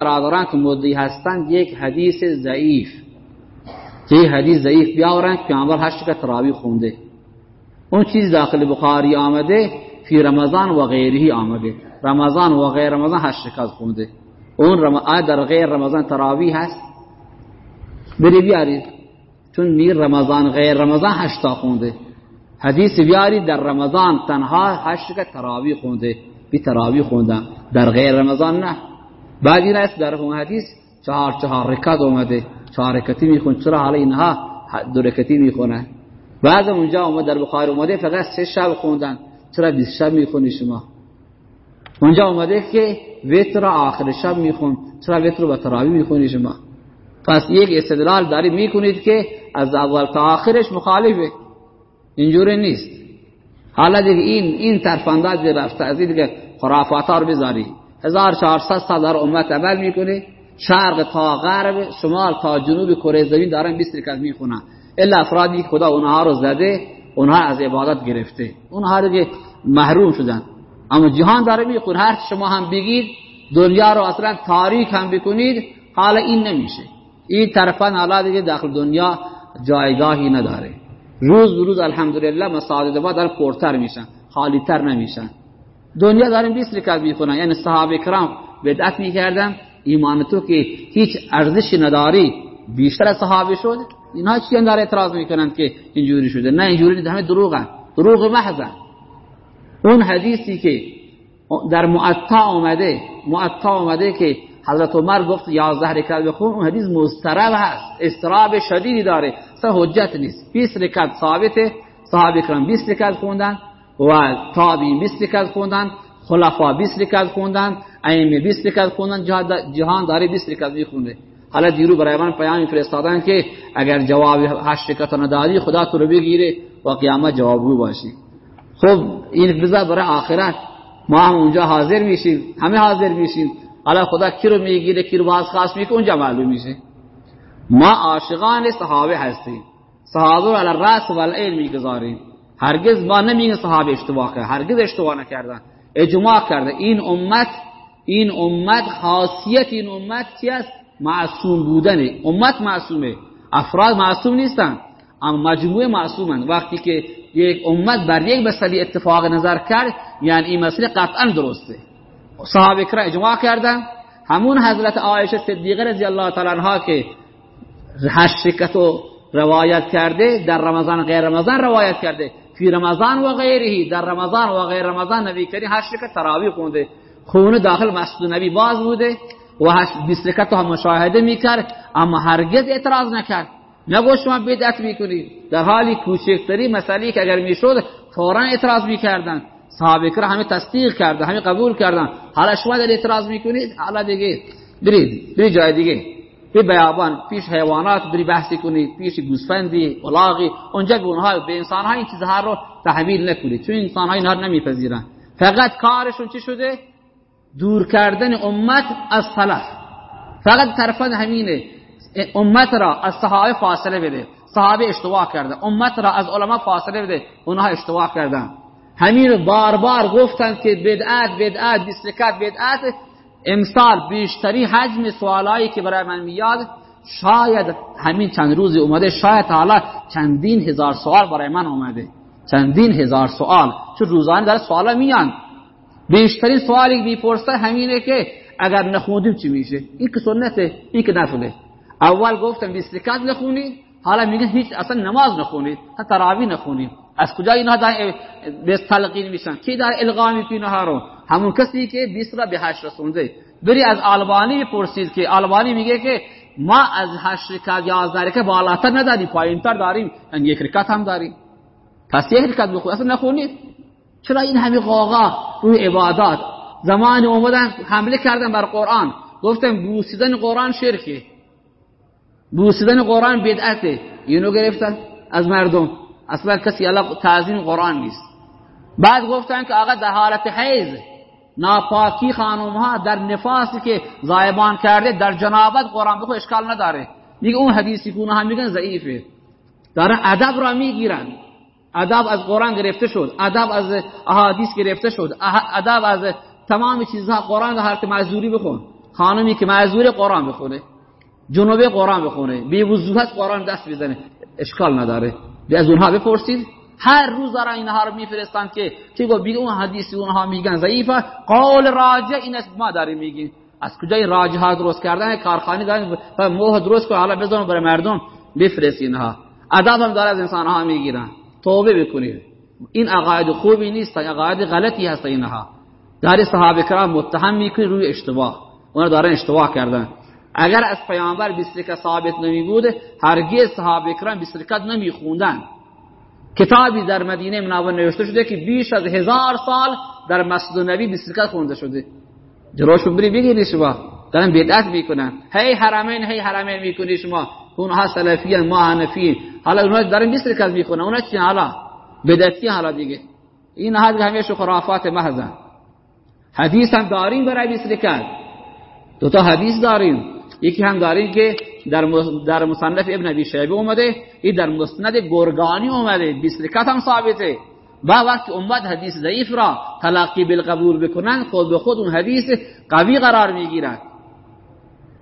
برادران که مدعی هستند یک حدیث ضعیف. یک حدیث ضعیف بیاورن که پیامبر هشت که تراوی خونده. اون چیز داخل بخاری آمده فی رمضان و غیره آمده. رمضان و غیر رمضان هشت رکعت خونده. اون رم... در غیر رمضان تراوی هست. بری بیارید چون میر رمضان غیر رمضان هشتا خونده. حدیث بیارید در رمضان تنها هشت که تراوی خونده. بی تراوی خوندم. در غیر رمضان نه. بعد این است در اون حدیث چهار چهار رکعت اومده. چهار رکعتی میخون. چرا حالا اینها دو رکعتی می‌خونن بعد اونجا اومد در بخاری اومده فقط سه شب خوندن. چرا 20 شب می‌خونی شما؟ اونجا اومده که وتر آخر شب میخون. چرا وتر با تراوی می‌خونی شما؟ پس یک استدلال داری می‌کنید که از اول تا آخرش مخالفه. اینجوری نیست. حالا دیگه این این ترفندات رفته از دیگه خرافات رو بذاری. 1400 سال در امت عمل می‌کنه شرق تا غرب شمال تا جنوب کره زمین دارن 20 رکعت می‌خونن. الا افرادی که خدا اونها رو زده اونها از عبادت گرفته. اونها رو محروم شدن. اما جهان داره میخون هر شما هم بگید دنیا رو اصلا تاریک هم بکنید حالا این نمیشه. این طرفان حالا دیگه داخل دنیا جایگاهی نداره. روز روز الحمدلله مساجد ما داره پرتر میشن. خالی تر نمیشن. دنیا داریم 20 رکعت می‌کنن یعنی صحابه کرام بدعت می‌کردن. ایمان تو که هیچ ارزشی نداری. بیشتر از صحابه شد. اینها چی داره اعتراض می‌کنن که اینجوری شده. نه اینجوری همه دروغن. دروغ محضن. اون حدیثی که در معطا آمده معطا آمده که حضرت عمر گفت 11 رکعت بخون اون حدیث مسترب هست. استراب شدیدی داره. اصلا حجت نیست. 20 رکعت ثابته. صحابه کرام 20 رکعت خوندن. و تابعین 20 رکعت خوندن خلفا 20 رکعت خوندن ائمه 20 رکعت خوندن جهان داره 20 رکعت می‌خونه حالا دیرو برای من پیامی فرستادن که اگر جواب 8 رکعت نداری خدا تو رو بگیره و قیامت جوابگو باشی. خب این رضا برای آخرت. ما هم اونجا حاضر میشیم همه حاضر میشیم. حالا خدا کی رو می‌گیره کی رو باز خاص می‌کنه اونجا معلوم میشه. ما عاشقان صحابه هستیم. صحابه رو علی راس و العین می‌گذاریم. هرگز ما نمیگیم صحابه اشتباه کرد هرگز اشتباه نکردن اجماع کرده. این امت این امت خاصیت این امت چی است؟ معصوم بودن امت معصومه. افراد معصوم نیستن اما مجموعه معصومن. وقتی که یک امت بر یک مسئله اتفاق نظر کرد یعنی این مسئله قطعا درسته. صحابه کرام اجماع کردن. همون حضرت عایشه صدیقه رضی الله تعالی عنها که هشت رکعت روایت کرده در رمضان غیر رمضان روایت کرده. فی رمضان و غیره. در رمضان و غیر رمضان نبی کریم هشت رکعت تراویح خونده. خونه داخل مسجد نبی باز بوده و هشت بیست رکعت هم مشاهده می‌کرد اما هرگز اعتراض نکرد. نگو شما بدعت می‌کنید. در حالی کوچکتری مسئله که اگر می‌شد فورا اعتراض می‌کردن صحابه کرام همه تصدیق کرده همه قبول کردن حالا شما در اعتراض می‌کنید؟ حالا دیگه برید برید جای دیگه. به بیابان پیش حیوانات بری بحثی کنید پیش گوسفندی الاغی. اونجا به اونها به انسان ها این چیزها رو تحمیل نکنید چون انسان ها اینها نمیپذیرن. فقط کارشون چی شده؟ دور کردن امت از سلف. فقط طرفان همینه. امت را از صحابه فاصله بده. صحابه اشتباه کرده. امت را از علما فاصله بده. اونها اشتباه کردن. همین بار بار گفتن که بدعت بدعت بیسرکت بدعت. امسال بیشتری حجم سوالایی که برای من میاد شاید همین چند روزی اومده شاید حالا چندین هزار سوال برای من اومده. چندین هزار سوال. چون روزانه در سوالا میان. بیشترین سوالی می‌پرسه همینه که اگر نخوندیم چی میشه؟ این که سنته این که نفله اول گفتم بیسرکت نخونید حالا میگن هیچ اصلا نماز نخونید حتی تراوی نخونید. از کجا اینها در به تلقین میشن؟ کی در القا می‌کنه ها رو؟ همون کسی که 20 را به 8 رسونده. بری از آلبانی بپرسید که آلبانی میگه که ما از 8 رکعت 11 رکعت بالاتر نداریم پایینتر داریم. یعنی یک رکعت هم داریم. پس یک رکعت بخونید اصلا نخونید چرا این همه قاقا روی عبادات؟ زمان اومدن حمله کردن بر قرآن. گفتن بوسیدن قرآن شرکه. بوسیدن قرآن بدعته. اینو گرفتن از مردم. اصلا کسی الان تعظیم قرآن نیست. بعد گفتن که آقا در حالت حیض. ناپاکی خانوم ها در نفاسی که زایبان کرده در جنابت قرآن بخو اشکال نداره. میگه اون حدیثی که هم میگن ضعیفه. دارن ادب را می‌گیرن. ادب از قرآن گرفته شد. ادب از احادیث گرفته شد. ادب از تمام چیزها قرآن در حالت معذوری بخون. خانمی که معذور قرآن بخونه. جنوبه قرآن بخونه. بی وضوحت قرآن دست بزنه اشکال نداره. از اونها بپرسید. هر روز دارن اینها رو میفرستن که گفت؟ بگه اون حدیثی اونها میگن ضعیفه. قول راجع این است ما داریم میگیم. از کجا این راجع ها درست کردن؟ کارخانه دارن. موه درست کنه حالا بزنن برای مردم بفرست اینها. ادب هم داره از انسان ها می‌گیرن. توبه بکنید. این عقاید خوبی نیست عقاید غلطی هست اینها. در صحابه کرام متهم می‌کنی روی اشتباه. اونا دارن اشتباه کردن. اگر از پیامبر بیسرکت ثابت نمی بود هرگز صحابه کرام بیسرکت نمی خوندن کتابی در مدینه منور نوشته شده که بیش از هزار سال در مسجد نبی بیسرکت خونده شده. جلوش بری بگیری شما. دارن بدعت می‌کنن. هی حرمین هی حرمین می‌کنی شما. اونها سلفیان ما حنفی حالا اونها دارن بیسرکت می‌کنن اونها چی حالا؟ بدعتی حالا دیگه. این حد همیشه خرافات محضن حدیث هم داریم برای بیسرکت دو تا حدیث داریم. یکی هم داریم که در در مصنف ابن ابی شیبه اومده این در مسند گرگانی اومده بیسرکت هم ثابته. و وقتی امت حدیث ضعیف را تلقی بالقبول بکنن خود به خود اون حدیث قوی قرار می‌گیرن.